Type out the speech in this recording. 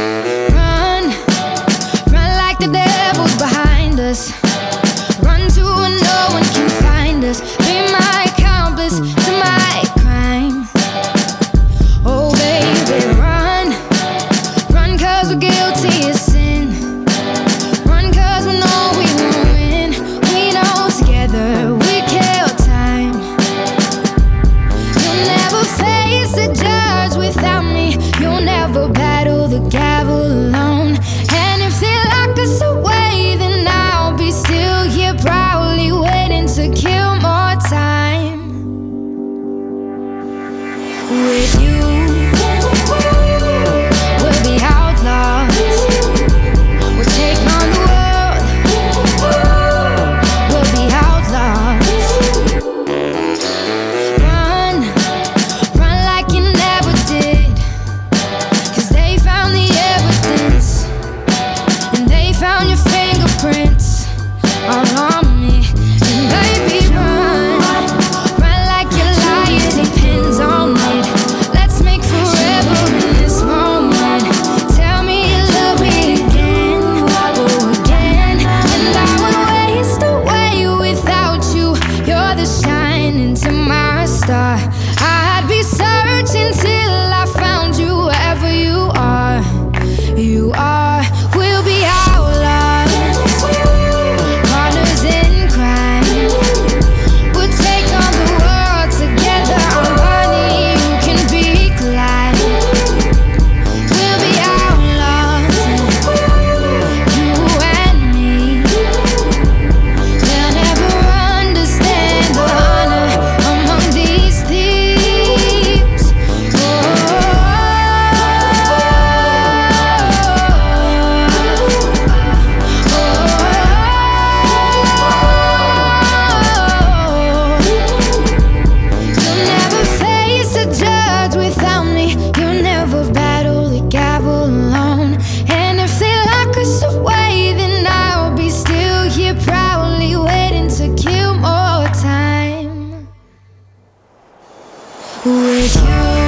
Mm-hmm. with you.